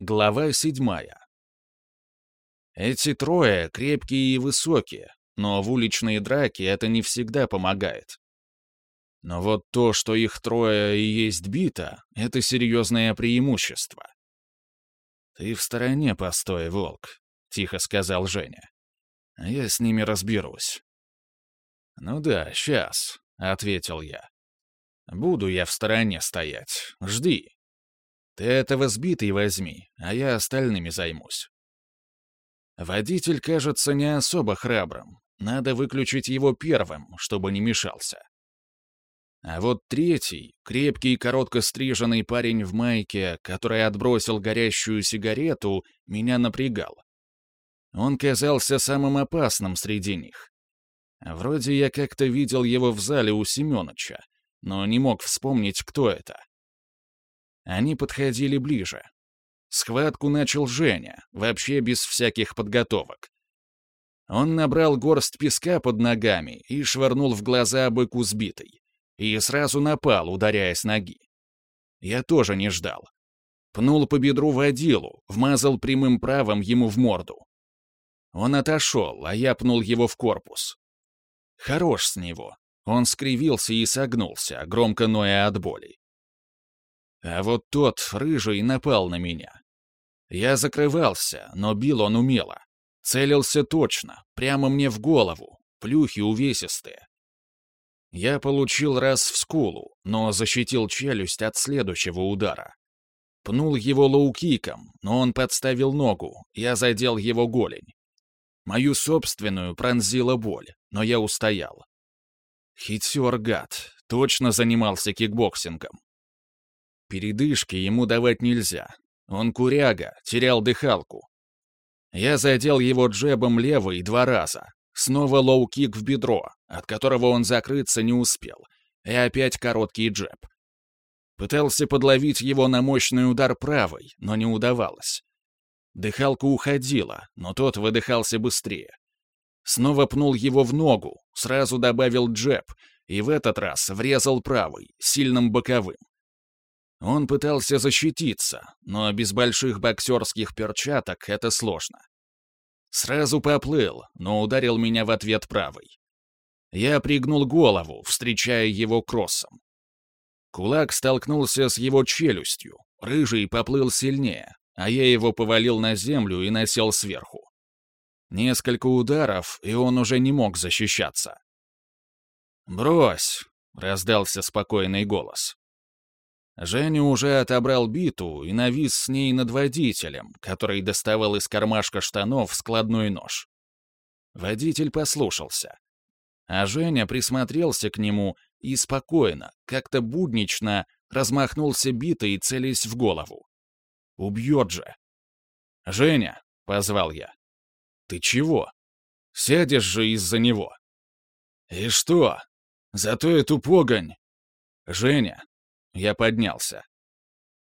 Глава седьмая. Эти трое крепкие и высокие, но в уличные драки это не всегда помогает. Но вот то, что их трое и есть бита, это серьезное преимущество. «Ты в стороне постой, волк», — тихо сказал Женя. «А я с ними разберусь». «Ну да, сейчас», — ответил я. «Буду я в стороне стоять. Жди». Ты этого сбитый возьми, а я остальными займусь. Водитель кажется не особо храбрым. Надо выключить его первым, чтобы не мешался. А вот третий, крепкий коротко стриженный парень в майке, который отбросил горящую сигарету, меня напрягал. Он казался самым опасным среди них. Вроде я как-то видел его в зале у Семёныча, но не мог вспомнить, кто это. Они подходили ближе. Схватку начал Женя, вообще без всяких подготовок. Он набрал горсть песка под ногами и швырнул в глаза быку сбитой. И сразу напал, ударяя с ноги. Я тоже не ждал. Пнул по бедру водилу, вмазал прямым правым ему в морду. Он отошел, а я пнул его в корпус. Хорош с него. Он скривился и согнулся, громко ноя от боли. А вот тот, рыжий, напал на меня. Я закрывался, но бил он умело. Целился точно, прямо мне в голову, плюхи увесистые. Я получил раз в скулу, но защитил челюсть от следующего удара. Пнул его лоукиком, но он подставил ногу, я задел его голень. Мою собственную пронзила боль, но я устоял. Хитер гад, точно занимался кикбоксингом. Передышки ему давать нельзя. Он куряга, терял дыхалку. Я задел его джебом левой два раза. Снова лоу-кик в бедро, от которого он закрыться не успел. И опять короткий джеб. Пытался подловить его на мощный удар правой, но не удавалось. Дыхалка уходила, но тот выдыхался быстрее. Снова пнул его в ногу, сразу добавил джеб, и в этот раз врезал правой, сильным боковым. Он пытался защититься, но без больших боксерских перчаток это сложно. Сразу поплыл, но ударил меня в ответ правой. Я пригнул голову, встречая его кроссом. Кулак столкнулся с его челюстью, рыжий поплыл сильнее, а я его повалил на землю и насел сверху. Несколько ударов, и он уже не мог защищаться. «Брось!» — раздался спокойный голос. Женя уже отобрал биту и навис с ней над водителем, который доставал из кармашка штанов складной нож. Водитель послушался. А Женя присмотрелся к нему и спокойно, как-то буднично, размахнулся битой, целясь в голову. Убьет же. «Женя!» — позвал я. «Ты чего? Сядешь же из-за него!» «И что? Зато эту погонь!» «Женя, я поднялся.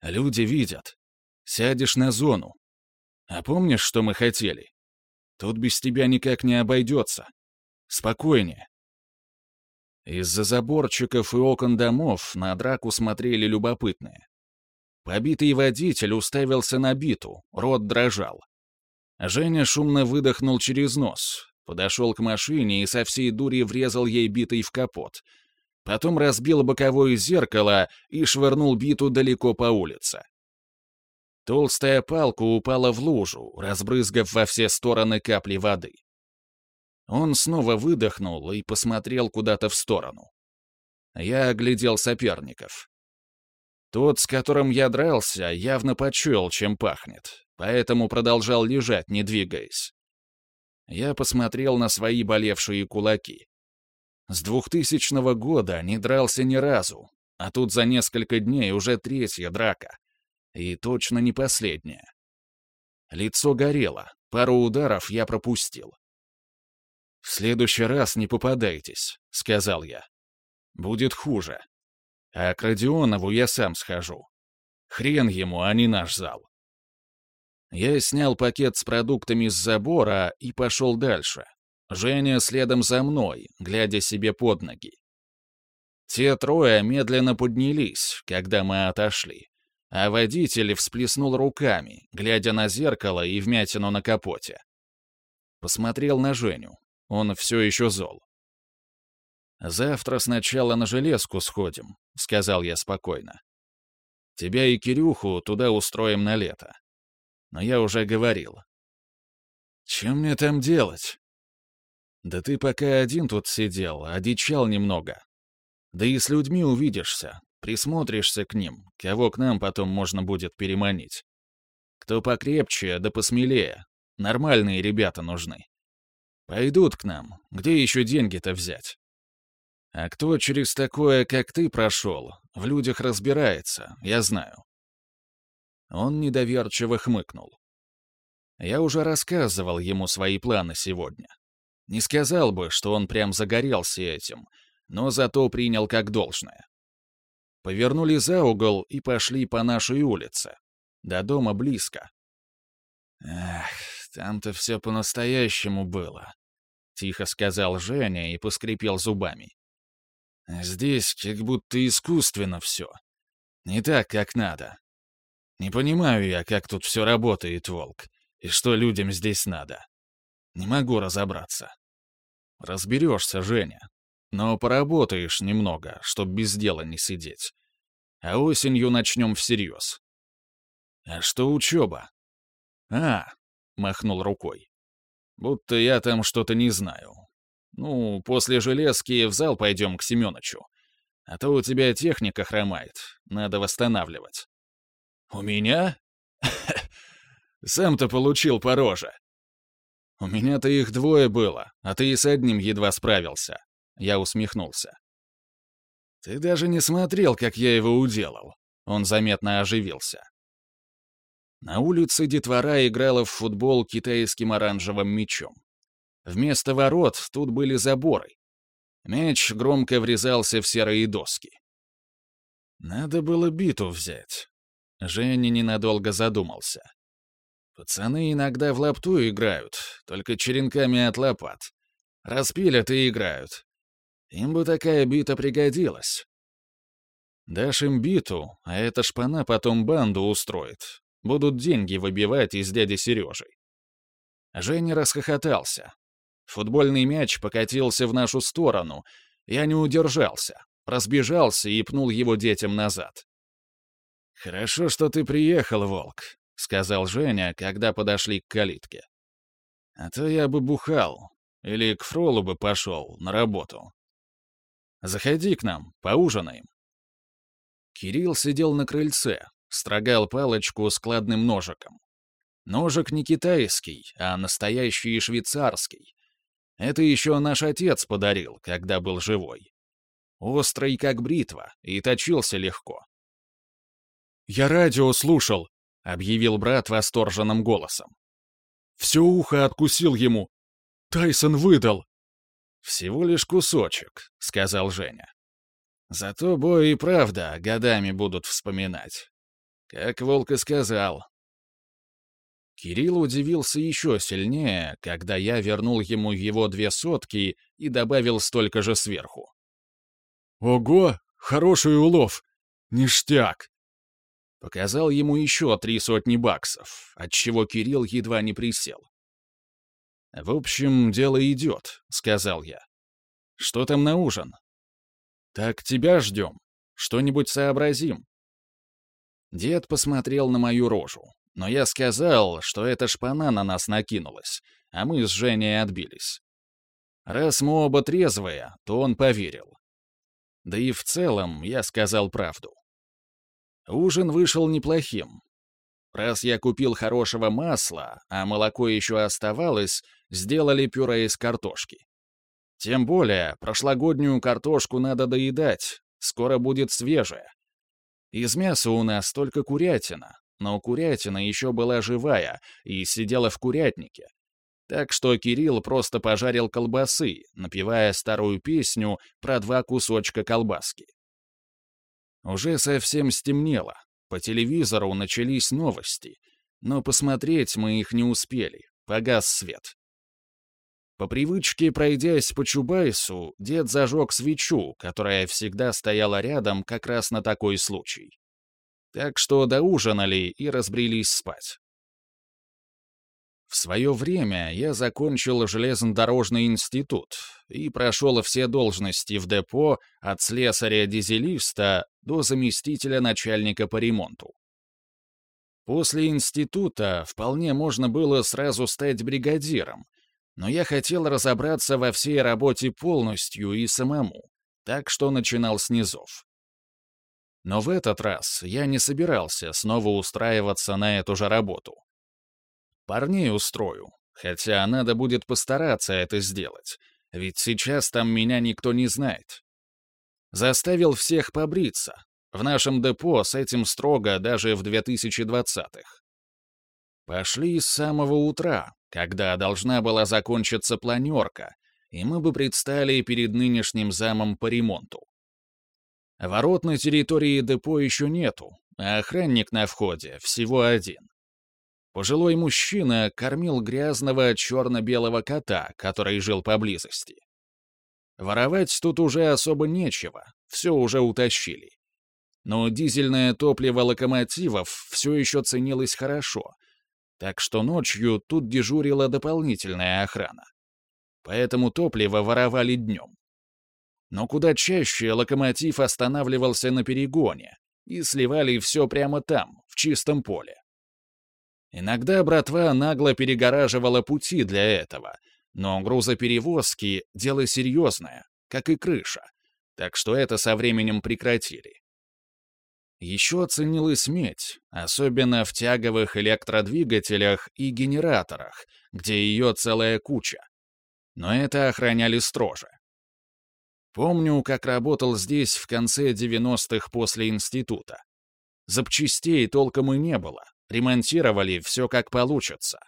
Люди видят. Сядешь на зону. А помнишь, что мы хотели? Тут без тебя никак не обойдется. Спокойнее. Из-за заборчиков и окон домов на драку смотрели любопытные. Побитый водитель уставился на биту, рот дрожал. Женя шумно выдохнул через нос, подошел к машине и со всей дури врезал ей битой в капот — Потом разбил боковое зеркало и швырнул биту далеко по улице. Толстая палка упала в лужу, разбрызгав во все стороны капли воды. Он снова выдохнул и посмотрел куда-то в сторону. Я оглядел соперников. Тот, с которым я дрался, явно почуял, чем пахнет, поэтому продолжал лежать, не двигаясь. Я посмотрел на свои болевшие кулаки. С двухтысячного года не дрался ни разу, а тут за несколько дней уже третья драка. И точно не последняя. Лицо горело, пару ударов я пропустил. «В следующий раз не попадайтесь», — сказал я. «Будет хуже. А к Родионову я сам схожу. Хрен ему, а не наш зал». Я снял пакет с продуктами с забора и пошел дальше, Женя следом за мной, глядя себе под ноги. Те трое медленно поднялись, когда мы отошли. а водитель всплеснул руками, глядя на зеркало и вмятину на капоте. Посмотрел на Женю. Он все еще зол. «Завтра сначала на железку сходим», — сказал я спокойно. «Тебя и Кирюху туда устроим на лето. Но я уже говорил». «Чем мне там делать?» «Да ты пока один тут сидел, одичал немного. Да и с людьми увидишься, присмотришься к ним, кого к нам потом можно будет переманить. Кто покрепче, да посмелее. Нормальные ребята нужны. Пойдут к нам, где еще деньги-то взять?» А кто через такое, как ты, прошел, в людях разбирается, я знаю. Он недоверчиво хмыкнул. Я уже рассказывал ему свои планы сегодня. Не сказал бы, что он прям загорелся этим, но зато принял как должное. Повернули за угол и пошли по нашей улице. До дома близко. «Эх, там-то все по-настоящему было», — тихо сказал Женя и поскрипел зубами. Здесь как будто искусственно все. Не так, как надо. Не понимаю я, как тут все работает, Волк, и что людям здесь надо. Не могу разобраться. Разберешься, Женя. Но поработаешь немного, чтоб без дела не сидеть. А осенью начнем всерьез. А что учеба? А, махнул рукой. Будто я там что-то не знаю. Ну, после железки в зал пойдем к Семёнычу. А то у тебя техника хромает. Надо восстанавливать. У меня? Сам-то получил по роже. У меня-то их двое было, а ты и с одним едва справился. Я усмехнулся. Ты даже не смотрел, как я его уделал. Он заметно оживился. На улице детвора играла в футбол китайским оранжевым мячом. Вместо ворот тут были заборы. Мяч громко врезался в серые доски. Надо было биту взять. Женя ненадолго задумался. Пацаны иногда в лапту играют, только черенками от лопат. Распилят и играют. Им бы такая бита пригодилась. Дашь им биту, а эта шпана потом банду устроит. Будут деньги выбивать из дяди Сережи. Женя расхохотался. Футбольный мяч покатился в нашу сторону. Я не удержался, разбежался и пнул его детям назад. «Хорошо, что ты приехал, Волк», — сказал Женя, когда подошли к калитке. «А то я бы бухал, или к Фролу бы пошел на работу. Заходи к нам, поужинаем». Кирилл сидел на крыльце, строгал палочку складным ножиком. Ножик не китайский, а настоящий швейцарский, это еще наш отец подарил, когда был живой. Острый, как бритва, и точился легко. «Я радио слушал», — объявил брат восторженным голосом. «Все ухо откусил ему. Тайсон выдал». «Всего лишь кусочек», — сказал Женя. «Зато бой и правда годами будут вспоминать. Как Волк и сказал, Кирилл удивился еще сильнее, когда я вернул ему его две сотки и добавил столько же сверху. «Ого, хороший улов! Ништяк!» Показал ему еще три сотни баксов, отчего Кирилл едва не присел. «В общем, дело идет», — сказал я. «Что там на ужин?» «Так тебя ждем. Что-нибудь сообразим». Дед посмотрел на мою рожу, но я сказал, что эта шпана на нас накинулась, а мы с Женей отбились. Раз мы оба трезвые, то он поверил. Да и в целом я сказал правду. Ужин вышел неплохим. Раз я купил хорошего масла, а молоко еще оставалось, сделали пюре из картошки. Тем более, прошлогоднюю картошку надо доедать, скоро будет свежая. Из мяса у нас только курятина, но курятина еще была живая и сидела в курятнике. Так что Кирилл просто пожарил колбасы, напевая старую песню про два кусочка колбаски. Уже совсем стемнело. По телевизору начались новости, но посмотреть мы их не успели, погас свет. По привычке, пройдясь по Чубайсу, дед зажег свечу, которая всегда стояла рядом как раз на такой случай. Так что доужинали и разбрелись спать. В свое время я закончил железнодорожный институт и прошел все должности в депо от слесаря-дизелиста до заместителя начальника по ремонту. После института вполне можно было сразу стать бригадиром, но я хотел разобраться во всей работе полностью и самому, так что начинал с низов. Но в этот раз я не собирался снова устраиваться на эту же работу. Парней устрою, хотя надо будет постараться это сделать, ведь сейчас там меня никто не знает. Заставил всех побриться. В нашем депо с этим строго даже в 2020-х. Пошли с самого утра, когда должна была закончиться планерка, и мы бы предстали перед нынешним замом по ремонту. Ворот на территории депо еще нету, а охранник на входе всего один. Пожилой мужчина кормил грязного черно-белого кота, который жил поблизости. Воровать тут уже особо нечего, все уже утащили. Но дизельное топливо локомотивов все еще ценилось хорошо, так что ночью тут дежурила дополнительная охрана. Поэтому топливо воровали днем. Но куда чаще локомотив останавливался на перегоне, и сливали все прямо там, в чистом поле. Иногда братва нагло перегораживала пути для этого, но грузоперевозки — дело серьезное, как и крыша, так что это со временем прекратили. Еще ценилась медь, особенно в тяговых электродвигателях и генераторах, где ее целая куча. Но это охраняли строже. Помню, как работал здесь в конце 90-х после института. Запчастей толком и не было, ремонтировали все как получится.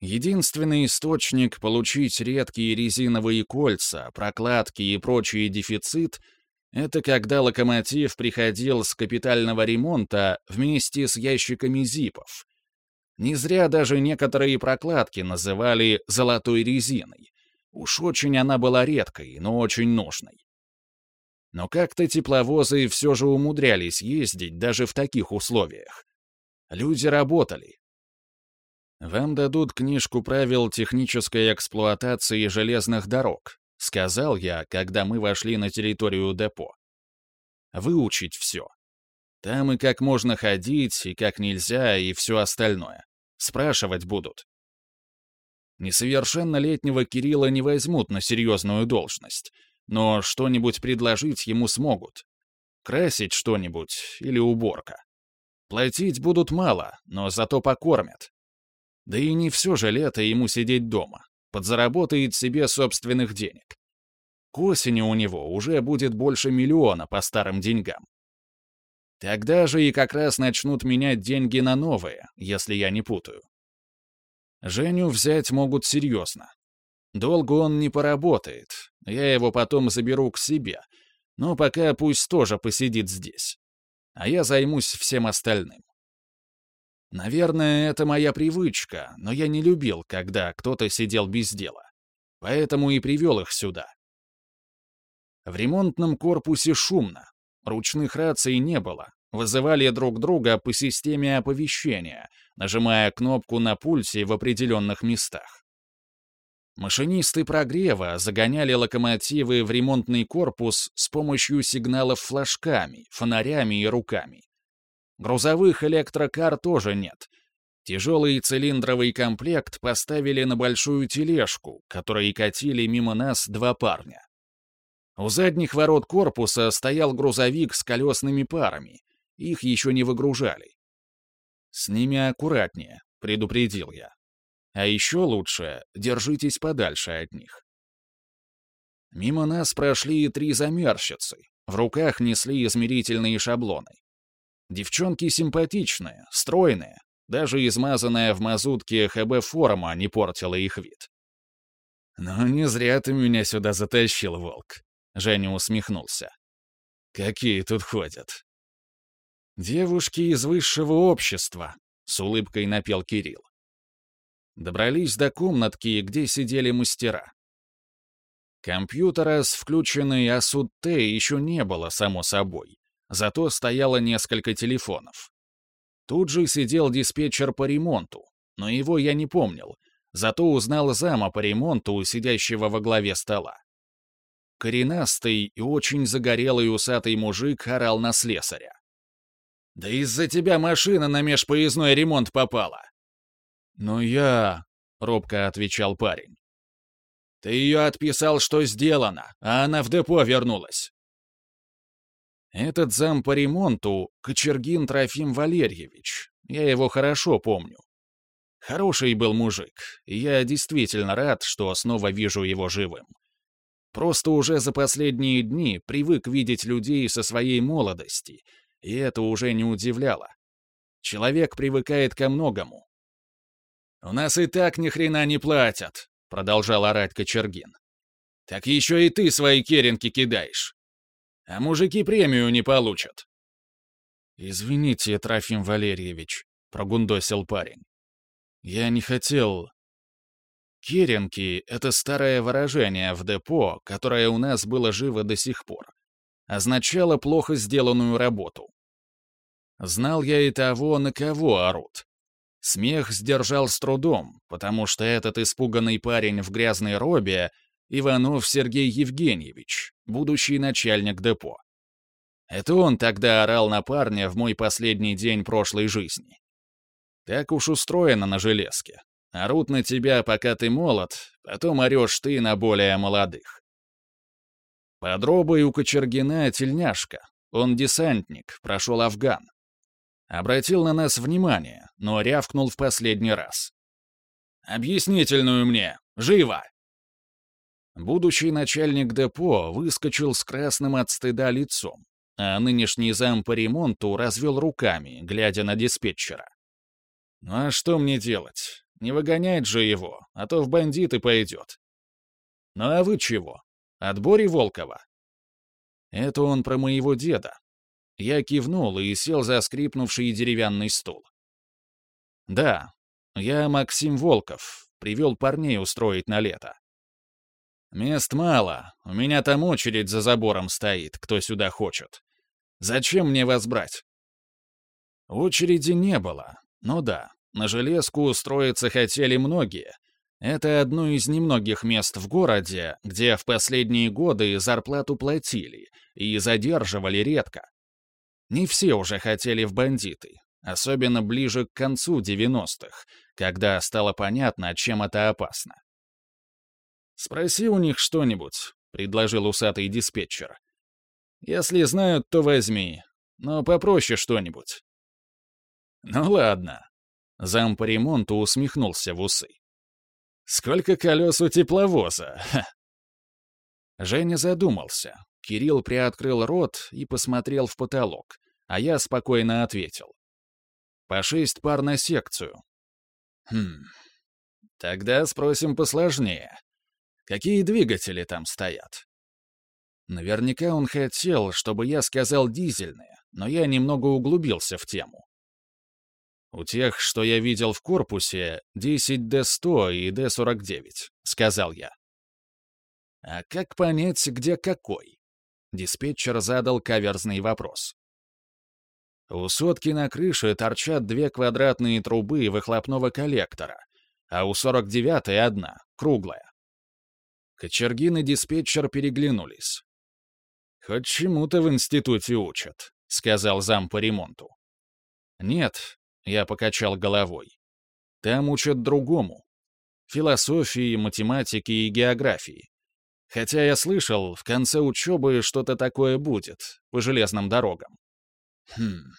Единственный источник получить редкие резиновые кольца, прокладки и прочий дефицит — это когда локомотив приходил с капитального ремонта вместе с ящиками зипов. Не зря даже некоторые прокладки называли «золотой резиной». Уж очень она была редкой, но очень нужной. Но как-то тепловозы все же умудрялись ездить даже в таких условиях. Люди работали. «Вам дадут книжку правил технической эксплуатации железных дорог», сказал я, когда мы вошли на территорию депо. «Выучить все. Там и как можно ходить, и как нельзя, и все остальное. Спрашивать будут. Несовершеннолетнего Кирилла не возьмут на серьезную должность, но что-нибудь предложить ему смогут. Красить что-нибудь или уборка. Платить будут мало, но зато покормят. Да и не все же лето ему сидеть дома. Подзаработает себе собственных денег. К осени у него уже будет больше миллиона по старым деньгам. Тогда же и как раз начнут менять деньги на новые, если я не путаю. Женю взять могут серьезно. Долго он не поработает, я его потом заберу к себе, но пока пусть тоже посидит здесь а я займусь всем остальным. Наверное, это моя привычка, но я не любил, когда кто-то сидел без дела. Поэтому и привел их сюда. В ремонтном корпусе шумно. Ручных раций не было. Вызывали друг друга по системе оповещения, нажимая кнопку на пульсе в определенных местах. Машинисты прогрева загоняли локомотивы в ремонтный корпус с помощью сигналов флажками, фонарями и руками. Грузовых электрокар тоже нет. Тяжелый цилиндровый комплект поставили на большую тележку, которой катили мимо нас два парня. У задних ворот корпуса стоял грузовик с колесными парами. Их еще не выгружали. «С ними аккуратнее», — предупредил я. А еще лучше держитесь подальше от них. Мимо нас прошли три замерщицы. В руках несли измерительные шаблоны. Девчонки симпатичные, стройные. Даже измазанная в мазутке ХБ-форма не портила их вид. «Ну, не зря ты меня сюда затащил, волк», — Женя усмехнулся. «Какие тут ходят?» «Девушки из высшего общества», — с улыбкой напел Кирилл. Добрались до комнатки, где сидели мастера. Компьютера с включенной АСУД-Т еще не было, само собой. зато стояло несколько телефонов. Тут же сидел диспетчер по ремонту, но его я не помнил, зато узнал зама по ремонту, сидящего во главе стола. Коренастый и очень загорелый усатый мужик орал на слесаря. «Да из-за тебя машина на межпоездной ремонт попала!» «Ну я...» — робко отвечал парень. «Ты ее отписал, что сделано, а она в депо вернулась». Этот зам по ремонту — Кочергин Трофим Валерьевич. Я его хорошо помню. Хороший был мужик, и я действительно рад, что снова вижу его живым. Просто уже за последние дни привык видеть людей со своей молодости, и это уже не удивляло. Человек привыкает ко многому. «У нас и так ни хрена не платят», — продолжал орать Кочергин. «Так еще и ты свои керенки кидаешь. А мужики премию не получат». «Извините, Трофим Валерьевич», — прогундосил парень. «Я не хотел...» Керенки — это старое выражение в депо, которое у нас было живо до сих пор. Означало плохо сделанную работу. Знал я и того, на кого орут. Смех сдержал с трудом, потому что этот испуганный парень в грязной робе — Иванов Сергей Евгеньевич, будущий начальник депо. Это он тогда орал на парня в мой последний день прошлой жизни. Так уж устроено на железке. Орут на тебя, пока ты молод, потом орешь ты на более молодых. Под у Кочергина тельняшка. Он десантник, прошел Афган. Обратил на нас внимание, но рявкнул в последний раз. «Объяснительную мне! Живо!» Будущий начальник депо выскочил с красным от стыда лицом, а нынешний зам по ремонту развел руками, глядя на диспетчера. «Ну а что мне делать? Не выгонять же его, а то в бандиты пойдет. Ну а вы чего? От Бори Волкова? Это он про моего деда. Я кивнул и сел за скрипнувший деревянный стул. Да, я Максим Волков, привел парней устроить на лето. Мест мало, у меня там очередь за забором стоит, кто сюда хочет. Зачем мне вас брать? Очереди не было, но да, на железку устроиться хотели многие. Это одно из немногих мест в городе, где в последние годы зарплату платили и задерживали редко. Не все уже хотели в бандиты, особенно ближе к концу 90-х, когда стало понятно, чем это опасно. «Спроси у них что-нибудь», — предложил усатый диспетчер. «Если знают, то возьми, но попроще что-нибудь». «Ну ладно», Зам по ремонту усмехнулся в усы. «Сколько колес у тепловоза?» Женя задумался. Кирилл приоткрыл рот и посмотрел в потолок, а я спокойно ответил. «По шесть пар на секцию». «Хм... Тогда спросим посложнее. Какие двигатели там стоят?» Наверняка он хотел, чтобы я сказал дизельные, но я немного углубился в тему. «У тех, что я видел в корпусе, 10D100 и D49», — сказал я. «А как понять, где какой?» Диспетчер задал каверзный вопрос. У сотки на крыше торчат две квадратные трубы выхлопного коллектора, а у 49-й одна, круглая. Кочергин и диспетчер переглянулись. «Хоть чему-то в институте учат», — сказал зам по ремонту. «Нет, я покачал головой. Там учат другому. Философии, математики и географии. Хотя я слышал, в конце учебы что-то такое будет, по железным дорогам. Хм.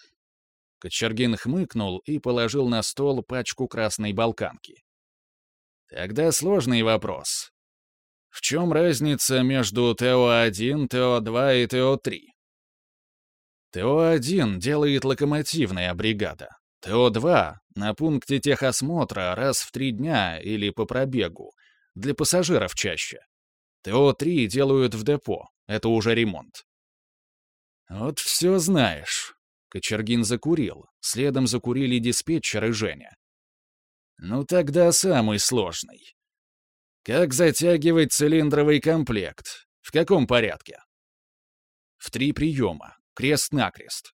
Кочергин хмыкнул и положил на стол пачку красной балканки. Тогда сложный вопрос. В чем разница между ТО-1, ТО-2 и ТО-3? ТО-1 делает локомотивная бригада, ТО-2 на пункте техосмотра раз в три дня или по пробегу, для пассажиров чаще. ТО-3 делают в депо, это уже ремонт. Вот все знаешь. Кочергин закурил, следом закурили диспетчер и Женя. Ну тогда самый сложный. Как затягивать цилиндровый комплект? В каком порядке? В три приема. крест-накрест.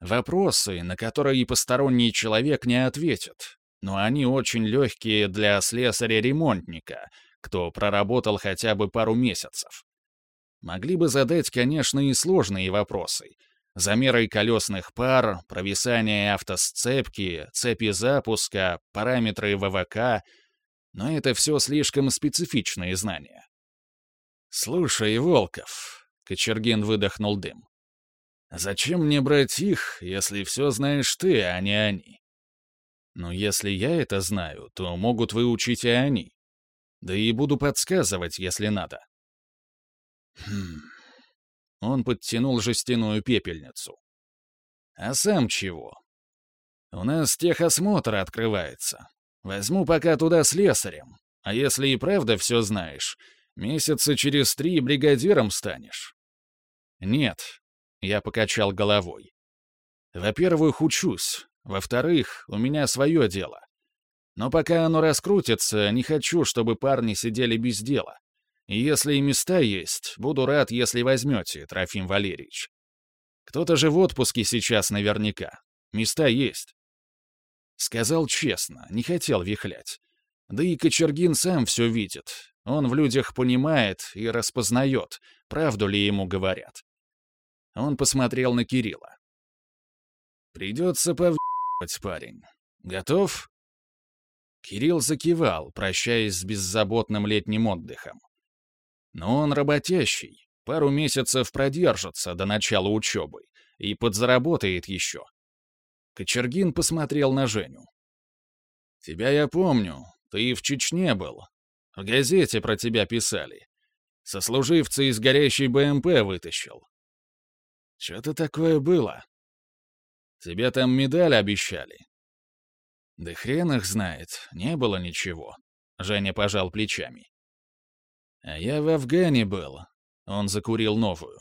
Вопросы, на которые посторонний человек не ответит, но они очень легкие для слесаря-ремонтника, кто проработал хотя бы пару месяцев. Могли бы задать, конечно, и сложные вопросы. Замеры колесных пар, провисание автосцепки, цепи запуска, параметры ВВК, но это все слишком специфичные знания. «Слушай, Волков», — Кочергин выдохнул дым, «зачем мне брать их, если все знаешь ты, а не они?» «Ну, если я это знаю, то могут выучить и они. Да и буду подсказывать, если надо». Хм. Он подтянул жестяную пепельницу. «А сам чего?» «У нас техосмотр открывается. Возьму пока туда с слесарем. А если и правда все знаешь, месяца через три бригадиром станешь». «Нет», — я покачал головой. «Во-первых, учусь. Во-вторых, у меня свое дело. Но пока оно раскрутится, не хочу, чтобы парни сидели без дела. Если и места есть, буду рад, если возьмете, Трофим Валерьевич. Кто-то же в отпуске сейчас наверняка. Места есть. Сказал честно, не хотел вихлять. Да и Кочергин сам все видит. Он в людях понимает и распознает, правду ли ему говорят. Он посмотрел на Кирилла. «Придется повъебать, парень. Готов?» Кирилл закивал, прощаясь с беззаботным летним отдыхом. Но он работящий, пару месяцев продержится до начала учебы и подзаработает еще. Кочергин посмотрел на Женю. «Тебя я помню, ты в Чечне был. В газете про тебя писали. Сослуживца из горящей БМП вытащил. Что-то такое было. Тебе там медаль обещали. Да хрен их знает, не было ничего. Женя пожал плечами. А я в Афгане был. Он закурил новую.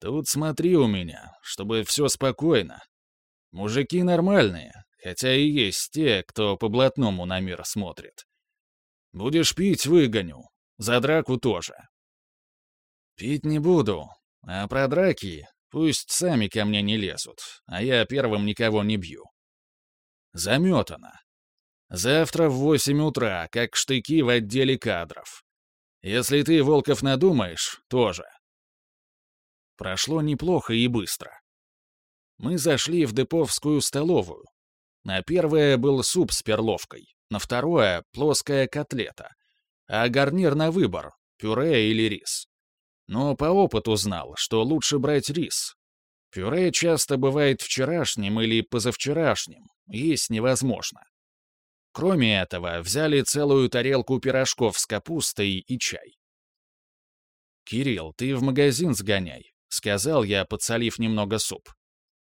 Тут смотри у меня, чтобы все спокойно. Мужики нормальные, хотя и есть те, кто по блатному на мир смотрит. Будешь пить — выгоню. За драку тоже. Пить не буду. А про драки пусть сами ко мне не лезут, а я первым никого не бью. Заметано. Завтра в восемь утра, как штыки в отделе кадров. Если ты, Волков, надумаешь, тоже. Прошло неплохо и быстро. Мы зашли в деповскую столовую. На первое был суп с перловкой, на второе — плоская котлета, а гарнир на выбор — пюре или рис. Но по опыту знал, что лучше брать рис. Пюре часто бывает вчерашним или позавчерашним, есть невозможно. Кроме этого, взяли целую тарелку пирожков с капустой и чай. «Кирилл, ты в магазин сгоняй», — сказал я, подсолив немного суп.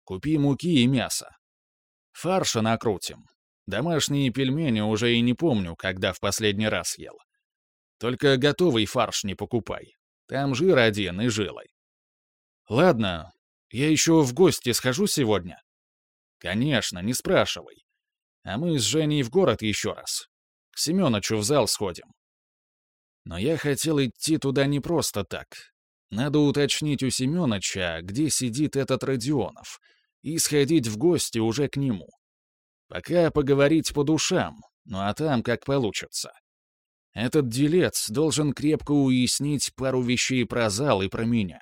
«Купи муки и мясо. Фарша накрутим. Домашние пельмени уже и не помню, когда в последний раз ел. Только готовый фарш не покупай. Там жир один и жилой. Ладно, я еще в гости схожу сегодня. Конечно, не спрашивай. А мы с Женей в город еще раз. К Семеновичу в зал сходим. Но я хотел идти туда не просто так. Надо уточнить у Семеновича, где сидит этот Родионов, и сходить в гости уже к нему. Пока поговорить по душам, ну а там как получится. Этот делец должен крепко уяснить пару вещей про зал и про меня.